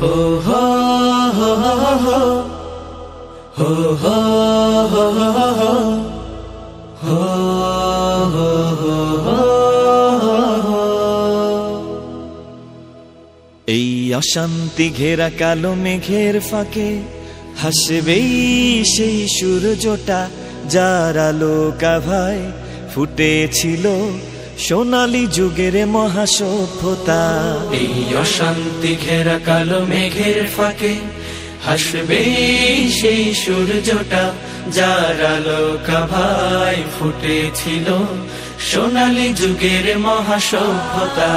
হো হো এই অশান্তি ঘেরা কালো মেঘের ফাঁকে হাসবেই সেই সূর্যটা, যার আলো কাভায় ফুটেছিল সোনালি যুগের মহাসভ্যতা। এই অশান্তি ঘেরা কালো মেঘের ফাঁকে হাসবে সেই সূর্যটা যার আলো কাভাই ফুটেছিল সোনালি যুগের মহাসভ্যতা।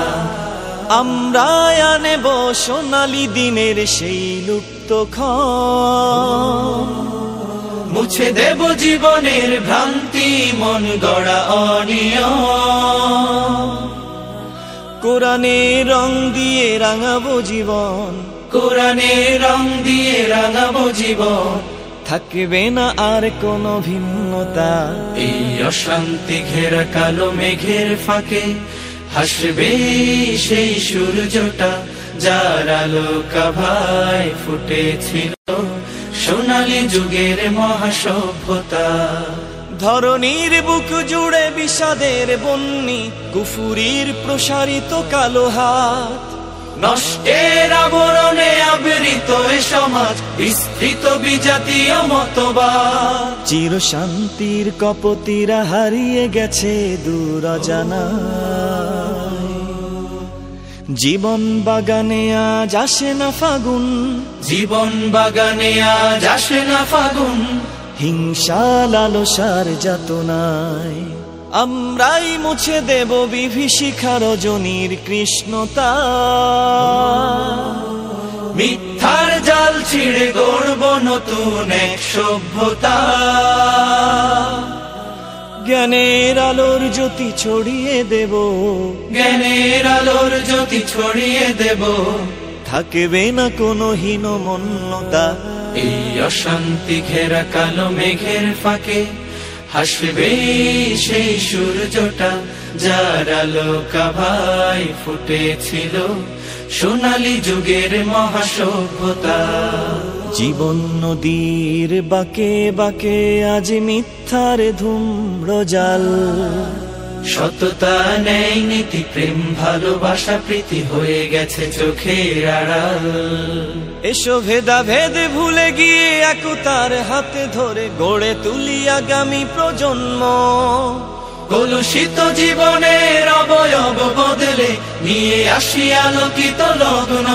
আমরা আনেব সোনালি দিনের সেই লুপ্ত ক্ষণ। মুছে দেব জীবনের ভ্রান্তি মন গড়া অনিয়ম। কোরআনে রং দিয়ে রাঙাবো জীবন। কোরআনে রং দিয়ে রাঙাবো জীবন। থাকবে না আর কোন ভিন্নতা। এই অশান্তি ঘেরা কালো মেঘের ফাঁকে হাসবে সেই সূর্যটা যার আলো কাভায় ফুটেছিল সোনালি যুগের মহাসভ্যতা। ধরনীর বুক জুড়ে বিষাদের বন্যি, কুফুরির প্রসারিত কালো হাত। নষ্টের আবরণে আবৃত এ সমাজ, বিস্তৃত বিজাতীয় মতবাদ। চির শান্তির কপতিরা হারিয়ে গেছে দূর জানা জীবন বাগানে আজ আসে না ফাগুন। জীবন বাগানে আজ আসে না ফাগুন। হিংসা লালসার যাতনায়। আমরাই মুছে দেব বিভীষিখা রজনীর কৃষ্ণতা। মিথ্যার জাল ছিঁড়ে গড়ব নতুন এক সভ্যতা। জ্ঞানের আলোর জ্যোতি ছড়িয়ে দেব। জ্ঞানের আলোর জ্যোতি ছড়িয়ে দেব। থাকবে না কোনো হীনমন্যতা। এই অশান্তি ঘেরা কালো মেঘের ফাঁকে হাসবে সেই সূর্যটা যার আলো কাভাই ফুটেছিল সোনালি যুগের মহাসভ্যতা। জীবন নদীর বাকে বাকে আজ মিথ্যার ধূম্র জাল সততা নেই নীতি প্রেম ভালোবাসা প্রীতি হয়ে গেছে চোখের আড়াল। এসো ভেদা ভেদ ভুলে গিয়ে একতার হাতে ধরে গড়ে তুলি আগামী প্রজন্ম। কলুষিত জীবনের অবয়ব বদলে নিয়ে আসি আলোকিত লগ্ন।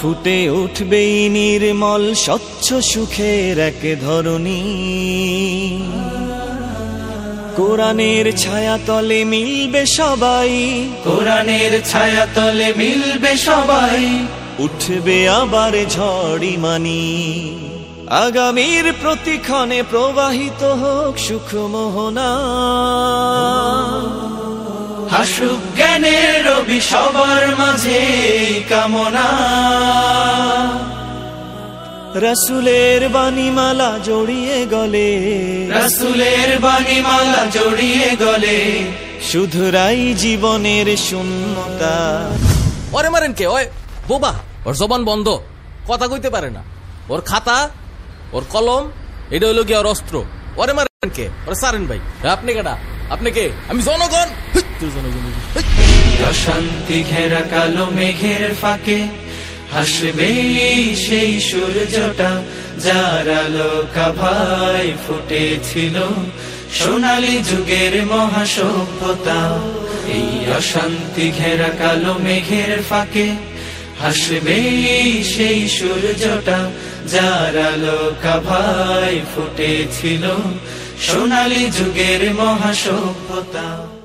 ফুটে উঠবেই নির্মল স্বচ্ছ সুখের এক ধরনী কোরআনের ছায়া তলে মিলবে সবাই। কোরআনের ছায়া তলে মিলবে সবাই। উঠবে আবার ঝড়ি মানি। আগামীর প্রতিক্ষণে প্রবাহিত হোক সুখ মোহনা হাসুক জ্ঞানের রবি সবার মাঝে কামনা। রসুলের বাণীমালা জড়িয়ে গলে। রাসুলের বাণীমালা জড়িয়ে গলে। শুধুরাই জীবনের শূন্যতা। ওরে মারেন কে? ওই বোবা। ওর জবান বন্ধ। কথা কইতে পারে না। ওর খাতা ওর কলম এটা হইল কি ওর অস্ত্র। ওরে মারেন কে? ওরে সারেন ভাই। আপনি কেটা আপনি কে? আমি জনগণ। জনগণ। অশান্তি ঘেরা কালো মেঘের ফাঁকে হাসবে সেই সূর্যটা, যার আলো কাভাই ফুটেছিল। সোনালি যুগের মহাসভ্যতা, এই অশান্তি ঘেরা কালো মেঘের ফাঁকে। হাসবে সেই সূর্যটা, যার আলো কাভাই ফুটেছিল। সোনালি যুগের মহাসভ্যতা।